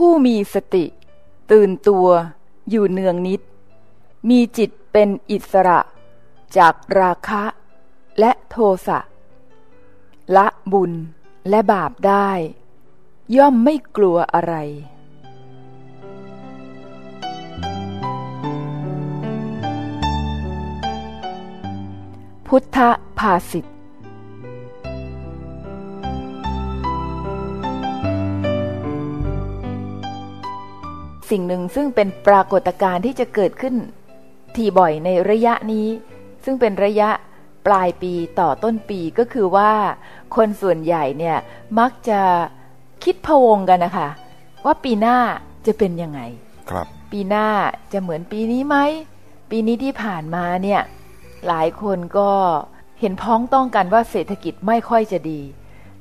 ผู้มีสติ ตื่นตัว อยู่เนืองนิด มีจิตเป็นอิสระ จากราคะและโทสะละบุญและบาปได้ ย่อมไม่กลัวอะไร พุทธภาษิตสิ่งหนึ่งซึ่งเป็นปรากฏการณ์ที่จะเกิดขึ้น ทีบ่อยในระยะนี้ ซึ่งเป็นระยะปลายปีต่อต้นปีก็คือว่า คนส่วนใหญ่เนี่ยมักจะคิดพะวงกันนะคะ ว่าปีหน้าจะเป็นยังไง ครับ ปีหน้าจะเหมือนปีนี้ไหม ปีนี้ที่ผ่านมาเนี่ยหลายคนก็เห็นพ้องต้องกันว่าเศรษฐกิจไม่ค่อยจะดี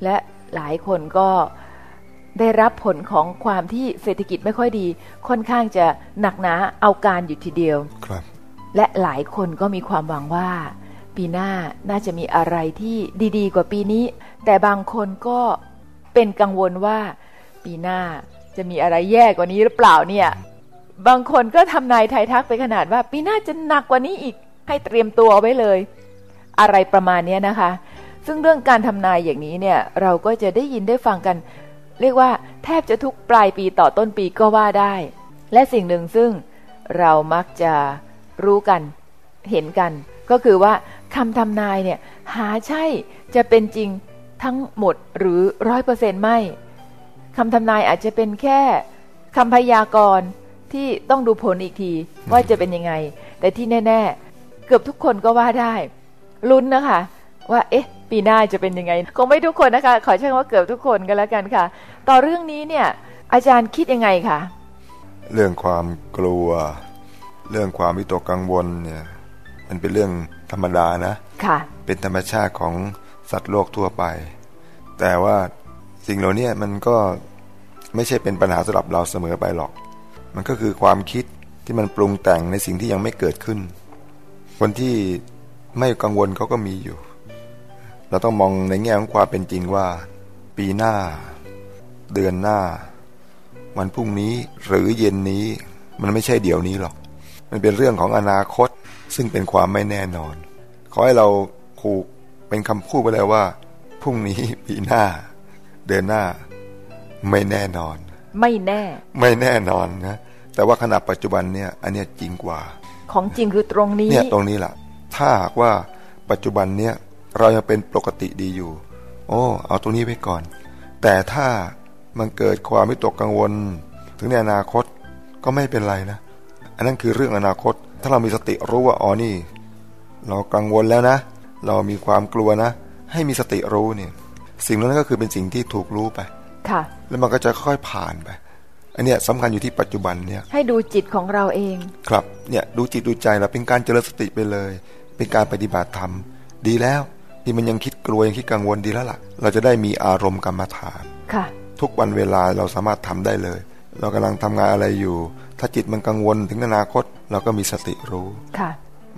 และหลายคนก็ได้รับผลของความที่เศรษฐกิจไม่ค่อยดี ค่อนข้างจะหนักหนาเอาการอยู่ทีเดียว ครับ และหลายคนก็มีความหวังว่า ปีหน้าน่าจะมีอะไรที่ดีๆ กว่าปีนี้ แต่บางคนก็เป็นกังวลว่า ปีหน้าจะมีอะไรแย่กว่านี้หรือเปล่าเนี่ย บางคนก็ทำนายทายทักไปขนาดว่า ปีหน้าจะหนักกว่านี้อีกให้เตรียมตัวไว้เลย อะไรประมาณนี้นะคะ ซึ่งเรื่องการทำนายอย่างนี้เนี่ยเราก็จะได้ยินได้ฟังกัน เรียกว่าแทบจะทุกปลายปีต่อต้นปีก็ว่าได้ และสิ่งหนึ่งซึ่งเรามักจะ รู้กัน เห็นกัน ก็คือว่าคำทำนายเนี่ยหาใช่จะเป็นจริงทั้งหมดหรือร้อยเปอร์เซ็นต์ไม่คำทำนายอาจจะเป็นแค่คำพยากรณ์ที่ต้องดูผลอีกทีว่าจะเป็นยังไง แต่ที่แน่ ๆ เกือบทุกคนก็ว่าได้ ลุ้นนะคะ ว่าเอ๊ะ ปีหน้าจะเป็นยังไง คงไม่ทุกคนนะคะ ขอใช้คำว่าเกือบทุกคนกันแล้วกันค่ะ ต่อเรื่องนี้เนี่ยอาจารย์คิดยังไงคะเรื่องความกลัว เรื่องความวิตกกังวลเนี่ยมันเป็นเรื่องธรรมดานะค่ะ เป็นธรรมชาติของสัตว์โลกทั่วไป แต่ว่าสิ่งเหล่านี้มันก็ไม่ใช่เป็นปัญหาสำหรับเราเสมอไปหรอก มันก็คือความคิดที่มันปรุงแต่งในสิ่งที่ยังไม่เกิดขึ้น คนที่ไม่กังวลเขาก็มีอยู่ เราต้องมองในแง่ของความเป็นจริงว่า ปีหน้า เดือนหน้า วันพรุ่งนี้หรือเย็นนี้ มันไม่ใช่เดี๋ยวนี้หรอก มันเป็นเรื่องของอนาคต ซึ่งเป็นความไม่แน่นอน ขอให้เราผูกเป็นคำพูดไปเลยว่าพรุ่งนี้ปีหน้า เดือนหน้า ไม่แน่นอน ไม่แน่ ไม่แน่นอนนะแต่ว่าขณะปัจจุบันเนี่ย อันเนี้ยจริงกว่า ของจริงคือตรงนี้เนี่ยตรงนี้แหละถ้าหากว่าปัจจุบันเนี่ยเรายังเป็นปกติดีอยู่ โอ้เอาตรงนี้ไว้ก่อน แต่ถ้ามันเกิดความวิตกกังวล ถึงในอนาคตก็ไม่เป็นไรนะ อันนั้นคือเรื่องอนาคต ถ้าเรามีสติรู้ว่าอ๋อนี่ เรากังวลแล้วนะ เรามีความกลัวนะ ให้มีสติรู้เนี่ย สิ่งนั้นก็คือเป็นสิ่งที่ถูกรู้ไป ค่ะ แล้วมันก็จะค่อยผ่านไป อันเนี้ยสำคัญอยู่ที่ปัจจุบันเนี่ย ให้ดูจิตของเราเอง ครับ เนี่ยดูจิตดูใจเราเป็นการเจริญสติไปเลย เป็นการปฏิบัติธรรม ดีแล้วที่มันยังคิดกลัวยังคิดกังวลดีแล้วล่ะ เราจะได้มีอารมณ์กรรมฐาน ค่ะ ทุกวันเวลาเราสามารถทำได้เลย เรากำลังทำงานอะไรอยู่ ถ้าจิตมันกังวลถึงอนาคต เราก็มีสติรู้ค่ะ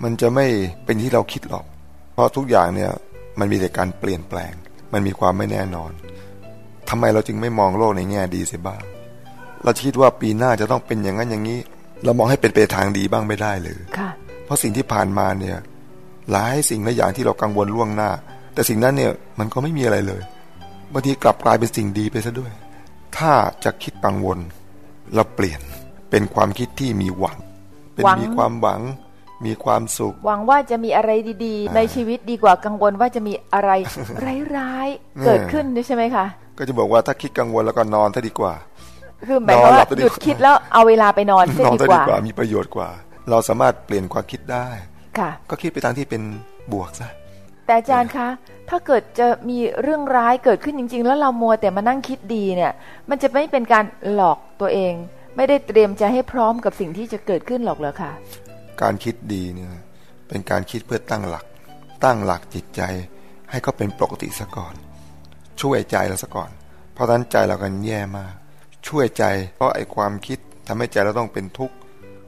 มันจะไม่เป็นที่เราคิดหรอก เพราะทุกอย่างเนี่ยมันมีแต่การเปลี่ยนแปลง มันมีความไม่แน่นอนทำไมเราจึงไม่มองโลกในแง่ดีเสียบ้าง เราคิดว่าปีหน้าจะต้องเป็นอย่างนั้นอย่างนี้ เรามองให้เป็นไปทางดีบ้างไม่ได้เลยค่ะ เพราะสิ่งที่ผ่านมาเนี่ยหลายสิ่งหลายอย่างที่เรากังวลล่วงหน้า แต่สิ่งนั้นเนี่ยมันก็ไม่มีอะไรเลยบางทีกลับกลายเป็นสิ่งดีไปซะด้วย ถ้าจะคิดกังวล เราเปลี่ยนเป็นความคิดที่มีหวัง เป็นหวังมีความหวังมีความสุข หวังว่าจะมีอะไรดีๆ ในชีวิตดีกว่ากังวลว่าจะมีอะไรร้ายๆเกิดขึ้นด้วยใช่ไหมคะ ก็จะบอกว่าถ้าคิดกังวลแล้วก็นอนซะดีกว่า คือหมายความนอนหลัว่าบไปดีหยุดกว่าคิดแล้วเอาเวลาไปนอนเสียนอนดีซะกดีว่ากว่า มีประโยชน์กว่า เราสามารถเปลี่ยนความคิดได้ ค่ะ ก็คิดไปทางที่เป็นบวกซะ แต่อาจารย์คะ ถ้าเกิดจะมีเรื่องร้ายเกิดขึ้นจริง ๆ แล้วเรามัวแต่มานั่งคิดดีเนี่ย มันจะไม่เป็นการหลอกตัวเอง ไม่ได้เตรียมใจให้พร้อมกับสิ่งที่จะเกิดขึ้นหรอกเหรอคะการคิดดีเนี่ยเป็นการคิดเพื่อตั้งหลัก ตั้งหลักจิตใจ ให้เขาเป็นปกติซะก่อน ช่วยใจเราซะก่อน เพราะนั้นใจเรากันแย่มาก ช่วยใจ เพราะไอ้ความคิดทำให้ใจเราต้องเป็นทุกข์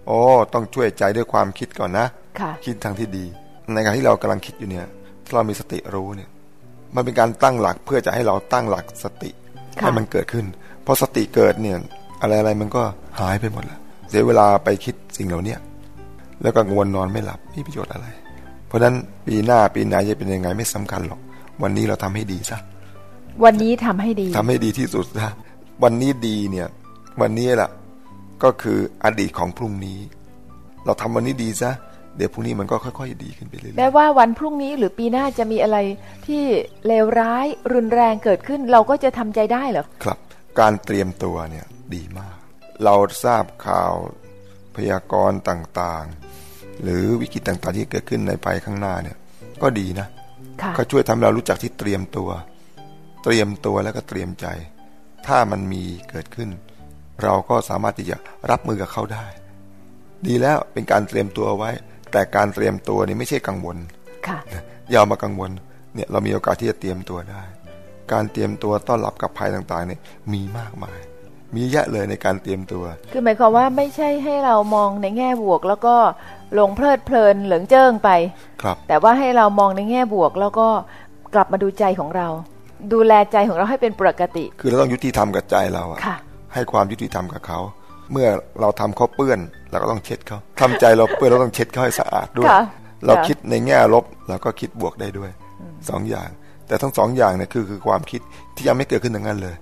โอ้ต้องช่วยใจด้วยความคิดก่อนนะค่ะคิดทางที่ดี ในการที่เรากำลังคิดอยู่เนี่ย ถ้าเรามีสติรู้เนี่ย มันเป็นการตั้งหลักเพื่อจะให้เราตั้งหลักสติค่ะให้มันเกิดขึ้นพอสติเกิดเนี่ย อะไรอะไรมันก็หายไปหมดแล้วเสียเวลาไปคิดสิ่งเหล่าเนี้ยแล้วก็กังวลนอนไม่หลับไม่มีประโยชน์อะไร เพราะฉะนั้นปีหน้าปีไหนจะเป็นยังไงไม่สำคัญหรอกวันนี้เราทำให้ดีซะวันนี้ทำให้ดีทำให้ดีที่สุดซะวันนี้ดีเนี่ย วันนี้แหละก็คืออดีตของพรุ่งนี้ เราทำวันนี้ดีซะ เดี๋ยวพรุ่งนี้มันก็ค่อยๆดีขึ้นไปเรื่อยๆแม้ว่าวันพรุ่งนี้หรือปีหน้าจะมีอะไรที่เลวร้ายรุนแรงเกิดขึ้น เราก็จะทำใจได้เหรอครับ การเตรียมตัวเนี่ยดีมาก เราทราบข่าวพยากรณ์ต่างๆ หรือวิกฤตต่างๆที่เกิดขึ้นในภายข้างหน้าเนี่ย ก็ดีนะค่ะก็ช่วยทำให้เรารู้จักที่เตรียมตัว เตรียมตัวแล้วก็เตรียมใจ ถ้ามันมีเกิดขึ้น เราก็สามารถที่จะรับมือกับเขาได้ ดีแล้วเป็นการเตรียมตัวไว้ แต่การเตรียมตัวนี่ไม่ใช่กังวลค่ะอย่าเอามากังวลเนี่ยเรามีโอกาสที่จะเตรียมตัวได้ การเตรียมตัวต้อนรับกับภัยต่างๆเนี่ยมีมากมาย มีเยอะเลยในการเตรียมตัว คือหมายความว่าไม่ใช่ให้เรามองในแง่บวก แล้วก็หลงเพลิดเพลินเหลิงเจิ้งไปครับ แต่ว่าให้เรามองในแง่บวก แล้วก็กลับมาดูใจของเรา ดูแลใจของเราให้เป็นปกติ คือเราต้องยุติธรรมกับใจเราอะค่ะให้ความยุติธรรมกับเขา เมื่อเราทำเขาเปื้อนเราก็ต้องเช็ดเขาทำใจเราเปื้อนเราต้องเช็ดเขาให้สะอาดด้วยค่ะเราค่ะคิดในแง่ลบเราก็คิดบวกได้ด้วยสองอย่าง แต่ทั้งสองอย่างเนี่ยคือคือความคิดที่ยังไม่เกิดขึ้นทั้งนั้นเลย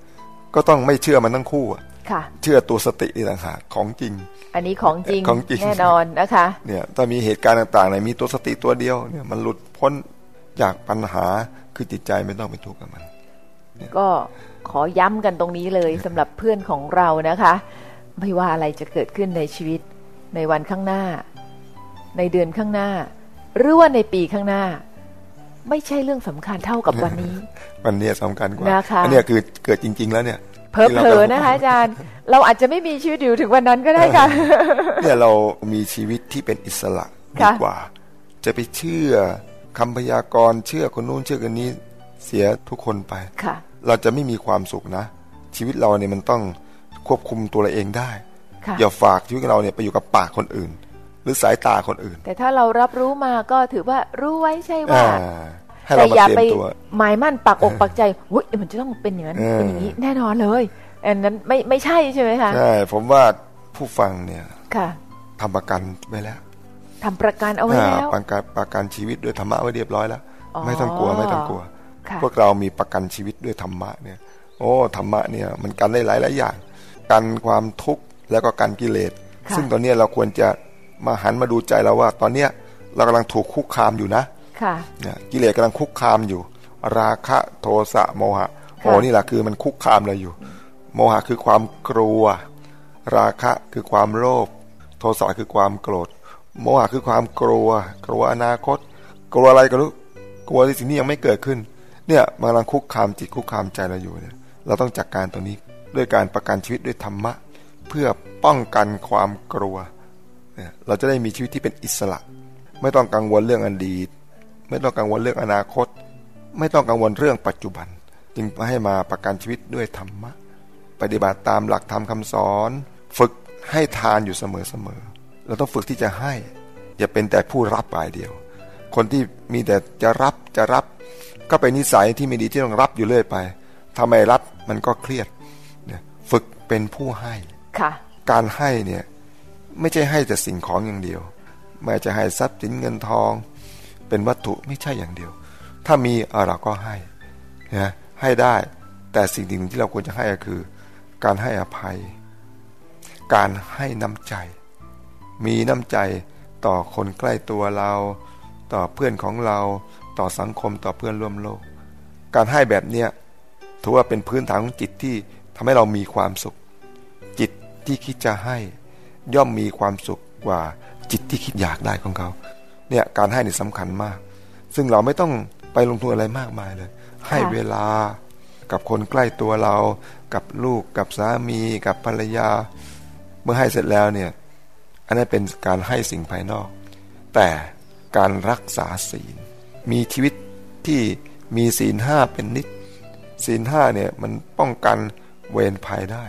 ก็ต้องไม่เชื่อมันทั้งคู่อะค่ะเชื่อตัวสตินี่ต่างหากของจริง อันนี้ของจริงของจริงแน่นอนนะคะเนี่ยถ้ามีเหตุการณ์ต่างๆเนี่ยมีตัวสติตัวเดียวเนี่ยมันหลุดพ้นจากปัญหาคือจิตใจไม่ต้องไปทุกข์กับมัน ก็ขอย้ำกันตรงนี้เลยสำหรับเพื่อนของเรานะคะ ไม่ว่าอะไรจะเกิดขึ้นในชีวิต ในวันข้างหน้า ในเดือนข้างหน้า หรือว่าในปีข้างหน้า ไม่ใช่เรื่องสำคัญเท่ากับวันนี้ วันเนี้ยสำคัญกว่านะคะอัเนี้ยคือเกิดจริง ๆ แล้วเนี่ยเพอเพอๆนะคะอาจารย์ เราอาจจะไม่มีชีวิตอยู่ถึงวันนั้นก็ได้ค่ะเนี่ยเรามีชีวิตที่เป็นอิสระดีค่ะกว่า จะไปเชื่อคำพยากรณ์เชื่อคนนู้นเชื่อคนนี้เสียทุกคนไปค่ะ เราจะไม่มีความสุขนะ ชีวิตเราเนี่ยมันต้อง ควบคุมตัวเราเองได้ค่ะอย่าฝากชีวิตของเราเนี่ยไปอยู่กับปากคนอื่น หรือสายตาคนอื่น แต่ถ้าเรารับรู้มาก็ถือว่ารู้ไว้ใช่ว่าอ่าให้แต่เรามาอย่าเตรียไปมตัวหมายมั่นปักอกปักใจวุ้ยมันจะต้องเป็นอย่างนั้นเออเป็นอย่างนี้แน่นอนเลยอันนั้นไม่ไม่ใช่ใช่ไหมคะใช่ผมว่าผู้ฟังเนี่ยค่ะทำประกันไว้แล้วทำประกันเอาไว้แล้วประกันประกันชีวิตด้วยธรรมะไว้เรียบร้อยแล้วอ๋อไม่ต้องกลัวไม่ต้องกลัวค่ะพวกเรามีประกันชีวิตด้วยธรรมะเนี่ย โอ้ธรรมะเนี่ยมันกันได้หลายหลายอย่าง กันความทุกข์แล้วก็กันกิเลสค่ะซึ่งตอนเนี้ยเราควรจะมาหันมาดูใจเราว่า ตอนเนี้ยเรากำลังถูกคุกคามอยู่นะค่ะเนี่ยกิเลสกำลังคุกคามอยู่ ราคะโทสะโมหะโอ้ค่ะนี่แหละคือมันคุกคามเราอยู่ โมหะคือความกลัว ราคะคือความโลภโทสะคือความโกรธ โมหะคือความกลัว กลัวอนาคต กลัวอะไรก็รู้กลัวที่สิ่งที่ยังไม่เกิดขึ้น เนี่ยมันกำลังคุกคามจิตคุกคามใจเราอยู่เนี่ย เราต้องจัดการตัวนี้ ด้วยการประกันชีวิตด้วยธรรมะ เพื่อป้องกันความกลัว เราจะได้มีชีวิตที่เป็นอิสระ ไม่ต้องกังวลเรื่องอดีต ไม่ต้องกังวลเรื่องอนาคต ไม่ต้องกังวลเรื่องปัจจุบัน จึงให้มาประกันชีวิตด้วยธรรมะ ปฏิบัติตามหลักธรรมคำสอน ฝึกให้ทานอยู่เสมอๆเราต้องฝึกที่จะให้ อย่าเป็นแต่ผู้รับฝ่ายเดียว คนที่มีแต่จะรับจะรับ ก็เป็นนิสัยที่ไม่ดีที่ต้องรับอยู่เรื่อยไปทำไมรับมันก็เครียด เป็นผู้ให้ค่ะ การให้เนี่ยไม่ใช่ให้แต่สิ่งของอย่างเดียว ไม่จะให้ทรัพย์สินเงินทอง เป็นวัตถุไม่ใช่อย่างเดียว ถ้ามีเออเราก็ให้นะให้ได้ แต่สิ่งหนึ่งที่เราควรจะให้ก็คือ การให้อภัย การให้น้ำใจ มีน้ำใจต่อคนใกล้ตัวเรา ต่อเพื่อนของเรา ต่อสังคมต่อเพื่อนร่วมโลก การให้แบบเนี้ยถือว่าเป็นพื้นฐานของจิตที่ ทำให้เรามีความสุข จิตที่คิดจะให้ย่อมมีความสุขกว่าจิตที่คิดอยากได้ของเขาเนี่ยการให้นี่สำคัญมาก ซึ่งเราไม่ต้องไปลงทุนอะไรมากมายเลย ให้เวลากับคนใกล้ตัวเรา กับลูกกับสามีกับภรรยา เมื่อให้เสร็จแล้วเนี่ยอันนั้นเป็นการให้สิ่งภายนอก แต่การรักษาศีล มีชีวิตที่มีศีลห้าเป็นนิดศีลห้าเนี่ยมันป้องกัน เวรภัยได้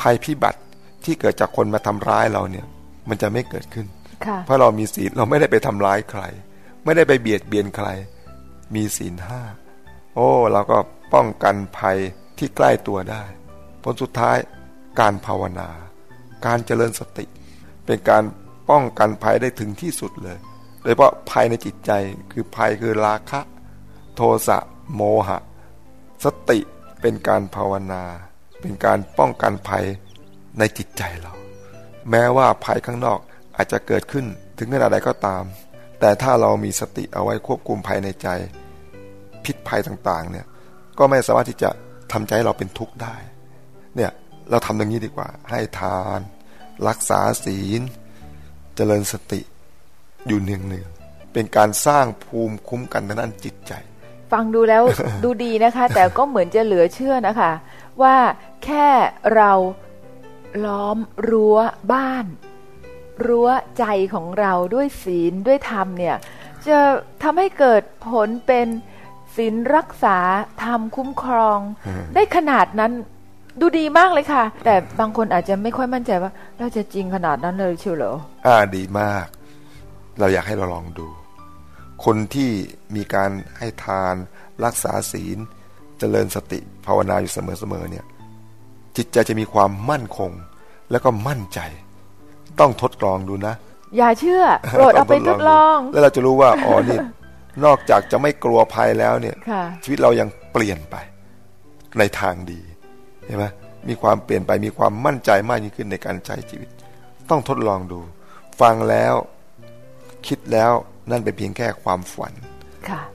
ภัยพิบัติที่เกิดจากคนมาทำร้ายเราเนี่ย มันจะไม่เกิดขึ้นค่ะเพราะเรามีศีลเราไม่ได้ไปทำร้ายใคร ไม่ได้ไปเบียดเบียนใคร มีศีลห้าโอ้เราก็ป้องกันภัยที่ใกล้ตัวได้ผลสุดท้ายการภาวนา การเจริญสติ เป็นการป้องกันภัยได้ถึงที่สุดเลย โดยเฉพาะภัยในจิตใจคือภัยคือราคะ โทสะโมหะ สติเป็นการภาวนา เป็นการป้องกันภัยในจิตใจเรา แม้ว่าภัยข้างนอกอาจจะเกิดขึ้นถึงขนาดใดก็ตาม แต่ถ้าเรามีสติเอาไว้ควบคุมภัยในใจ พิษภัยต่างๆเนี่ยก็ไม่สามารถที่จะทำใจเราเป็นทุกข์ได้ เนี่ยเราทำอย่างนี้ดีกว่า ให้ทาน รักษาศีล เจริญสติอยู่เนืองๆเป็นการสร้างภูมิคุ้มกันทางด้านจิตใจ ฟังดูแล้วดูดีนะคะ แต่ก็เหมือนจะเหลือเชื่อนะคะ ว่าแค่เราล้อมรั้วบ้าน รั้วใจของเราด้วยศีลด้วยธรรมเนี่ยจะทำให้เกิดผลเป็นศีลรักษาธรรมคุ้มครอง ได้ขนาดนั้นดูดีมากเลยค่ะ แต่บางคนอาจจะไม่ค่อยมั่นใจว่า เราจะจริงขนาดนั้นเลยเชียวเหรออ่าดีมาก เราอยากให้เราลองดู คนที่มีการให้ทานรักษาศีล เจริญสติ ภาวนาอยู่เสมอๆเนี่ยจิตใจจะมีความมั่นคง แล้วก็มั่นใจ ต้องทดลองดูนะ อย่าเชื่อโปรดเอาไปทดลองดูแล้วเราจะรู้ว่าอ๋อนี่นอกจากจะไม่กลัวภัยแล้วเนี่ยค่ะชีวิตเรายังเปลี่ยนไป ในทางดีเห็นไหมมีความเปลี่ยนไปมีความมั่นใจมากยิ่งขึ้นในการใช้ชีวิต ต้องทดลองดู ฟังแล้ว คิดแล้วนั่นเป็นเพียงแค่ความฝันค่ะ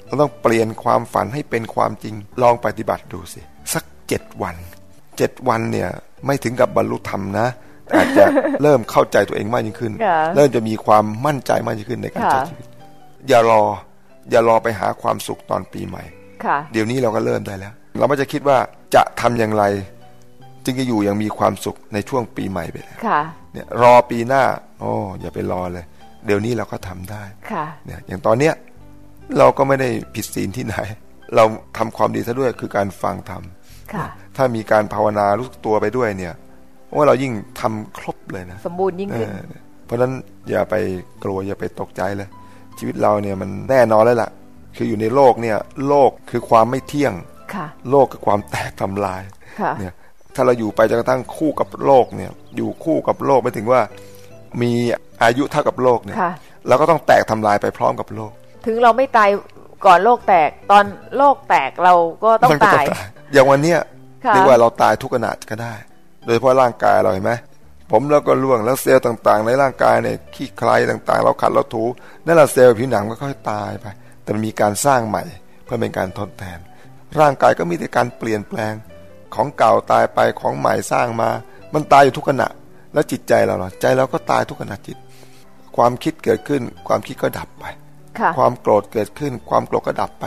เราต้องเปลี่ยนความฝันให้เป็นความจริง ลองปฏิบัติดูสิ สักเจ็ดวันเจ็ดวันเนี่ยไม่ถึงกับบรรลุธรรมนะแต่อาจจะเริ่มเข้าใจตัวเองมากยิ่งขึ้นค่ะเริ่มจะมีความมั่นใจมากยิ่งขึ้นในการใช้ค่ะชีวิต อย่ารอ อย่ารอไปหาความสุขตอนปีใหม่ค่ะเดี๋ยวนี้เราก็เริ่มได้แล้ว เราไม่จะคิดว่าจะทำอย่างไร จึงจะอยู่อย่างมีความสุขในช่วงปีใหม่ไปแล้วค่ะเนี่ยรอปีหน้า โอ้อย่าไปรอเลย เดี๋ยวนี้เราก็ทำได้ค่ะเนี่ยอย่างตอนเนี้ย เราก็ไม่ได้ผิดศีลที่ไหน เราทำความดีซะด้วยคือการฟังธรรมค่ะถ้ามีการภาวนารู้สึกตัวไปด้วยเนี่ยว่าเรายิ่งทำครบเลยนะ สมบูรณ์ยิ่งเอขึ้นอเพราะฉะนั้นอย่าไปกลัวอย่าไปตกใจเลย ชีวิตเราเนี่ยมันแน่นอนแล้วล่ะ คืออยู่ในโลกเนี่ยโลกคือความไม่เที่ยงค่ะโลกคือความแตกทำลายค่ะเนี่ยถ้าเราอยู่ไปจนกระทั่งคู่กับโลกเนี่ย อยู่คู่กับโลกไม่ถึงว่า มีอายุเท่ากับโลกเนี่ยค่ะเราก็ต้องแตกทำลายไปพร้อมกับโลก ถึงเราไม่ตายก่อนโลกแตกตอนโลกแตกเราก็ต้องมันก็ตายอย่างวันเนี้ยค่ะ เรียกว่าเราตายทุกขณะก็ได้ โดยเฉพาะร่างกายเราเห็นไหมผมแล้วก็ร่วงแล้วเซลล์ต่างๆ ในร่างกายเนี่ยขี้ใครต่างๆ เราขัดเราถูนั่นแหละเซลล์ผิวหนังก็ค่อยตายไป แต่มันมีการสร้างใหม่เพื่อเป็นการทดแทน ร่างกายก็มีแต่การเปลี่ยนแปลงของเก่าตายไปของใหม่สร้างมา มันตายอยู่ทุกขณะ แล้วจิตใจเราล่ะใจเราก็ตายทุกขณะจิต ความคิดเกิดขึ้นความคิดก็ดับไป ค่ะความโกรธเกิดขึ้น ความโกรธก็ดับไป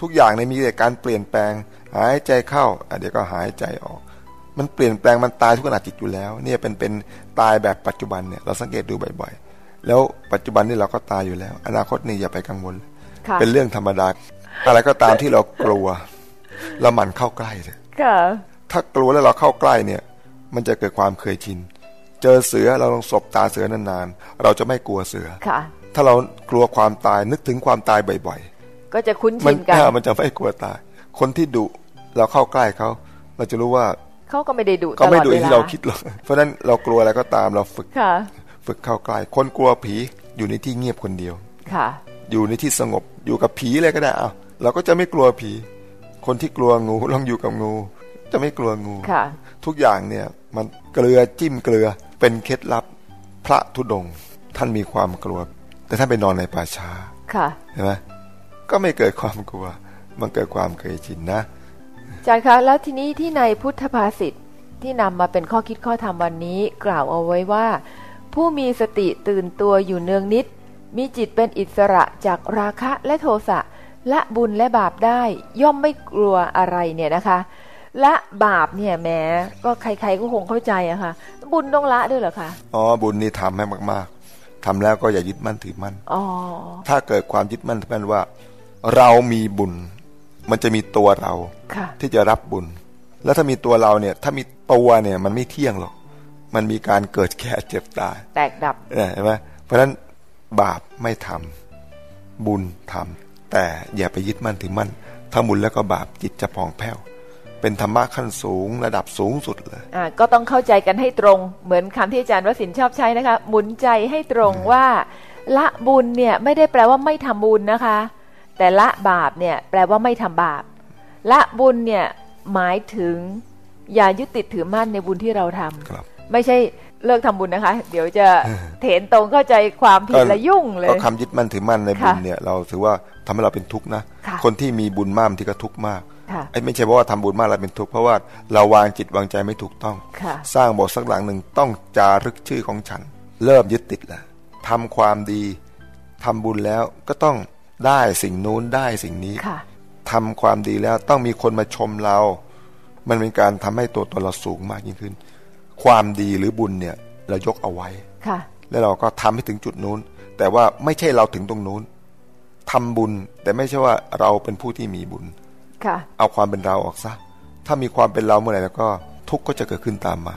ทุกอย่างในมีแต่การเปลี่ยนแปลง หายใจเข้าอะเดี๋ยวก็หายใจออก มันเปลี่ยนแปลงมันตายทุกขณะจิตอยู่แล้ว เนี่ยเป็นเป็นตายแบบปัจจุบันเนี่ยเราสังเกตดูบ่อยๆ แล้วปัจจุบันนี่เราก็ตายอยู่แล้ว อนาคตนี่อย่าไปกังวลค่ะเป็นเรื่องธรรมดา อะไรก็ตามที่เรากลัวเราหมั่นเข้าใกล้เลยค่ะถ้ากลัวแล้วเราเข้าใกล้เนี่ย มันจะเกิดความเคยชิน เจอเสือเราลองสบตาเสือนานๆ เราจะไม่กลัวเสือค่ะ ถ้าเรากลัวความตายนึกถึงความตายบ่อยก็จะคุ้นๆมัชินกันอ่ามันจะไม่กลัวตาย คนที่ดุเราเข้าใกล้เขา เราจะรู้ว่าเขาก็ไม่ได้ดุตเขาลไม่อดดุเวอย่างลาที่เราคิดหรอกเพราะฉะนั้นเรากลัวอะไรก็ตามเราฝึกค่ะฝึกเข้าใกล้คนกลัวผีอยู่ในที่เงียบคนเดียวค่ะ อยู่ในที่สงบอยู่กับผีเลยก็ได้เอาเราก็จะไม่กลัวผี คนที่กลัวงูลองอยู่กับงู จะไม่กลัวงูค่ะ ทุกอย่างเนี่ยมันเกลือจิ้มเกลือเป็นเคล็ดลับพระธุดงค์ท่านมีความกลัว แต่ท่านไปนอนในป่าช้าค่ะเห็นไหมก็ไม่เกิดความกลัว มันเกิดความเคยชินนะอาจารย์คะแล้วทีนี้ที่ในพุทธภาษิตที่นำมาเป็นข้อคิดข้อธรรมวันนี้กล่าวเอาไว้ว่า ผู้มีสติตื่นตัวอยู่เนืองนิด มีจิตเป็นอิสระจากราคะและโทสะละบุญและบาปได้ย่อมไม่กลัวอะไรเนี่ยนะคะละบาปเนี่ยแหม้ก็ใครๆก็คงเข้าใจอะค่ะ บุญต้องละด้วยเหรอคะอ๋อบุญนี่ทำให้มากๆ ทำแล้วก็อย่ายึดมั่นถือมั่นอ๋อถ้าเกิดความยึดมั่นถือมั่นว่า เรามีบุญ มันจะมีตัวเราค่ะที่จะรับบุญ แล้วถ้ามีตัวเราเนี่ย ถ้ามีตัวเนี่ยมันไม่เที่ยงหรอก มันมีการเกิดแก่เจ็บตาย แตกดับเนี่ยเห็นไหมเพราะฉะนั้นบาปไม่ทำบุญทำแต่อย่าไปยึดมั่นถือมั่นถ้าบุญแล้วก็บาปจิตจะผ่องแผ้ว เป็นธรรมะขั้นสูงระดับสูงสุดเลยอ่าก็ต้องเข้าใจกันให้ตรง เหมือนคำที่อาจารย์วสินทร์ชอบใช้นะคะ หมุนใจให้ตรงว่า ละบุญเนี่ยไม่ได้แปลว่าไม่ทำบุญนะคะ แต่ละบาปเนี่ยแปลว่าไม่ทำบาป ละบุญเนี่ยหมายถึงอย่ายึดติดถือมั่นในบุญที่เราทำครับ ไม่ใช่เลิกทำบุญนะคะ เดี๋ยวจะเถนตรงเข้าใจความผิดและยุ่งเลก็ยคำยึดมั่นถือมั่นในบุญค่ะเนี่ยเราถือว่าทำให้เราเป็นทุกข์นะค่ะคนที่มีบุญมากบางที่ก็ทุกข์มากค่ะ ไอ้ไม่ใช่เพราะว่าทำบุญมากเราเป็นทุกข์เพราะว่าเราวางจิตวางใจไม่ถูกต้องค่ะสร้างโบสถ์สักหลังหนึ่งต้องจารึกชื่อของฉัน เริ่มยึดติดแล้วทำความดีทำบุญแล้วก็ต้องได้สิ่งนู้นได้สิ่งนี้ค่ะทำความดีแล้วต้องมีคนมาชมเรา มันเป็นการทำให้ตัวตนเราสูงมากยิ่งขึ้น ความดีหรือบุญเนี่ยเรายกเอาไว้ค่ะแล้วเราก็ทำให้ถึงจุดนู้น แต่ว่าไม่ใช่เราถึงตรงนู้นทำบุญแต่ไม่ใช่ว่าเราเป็นผู้ที่มีบุญค่ะ เอาความเป็นเราออกซะ ถ้ามีความเป็นเราเมื่อไหร่แล้วก็ทุกข์ก็จะเกิดขึ้นตามมา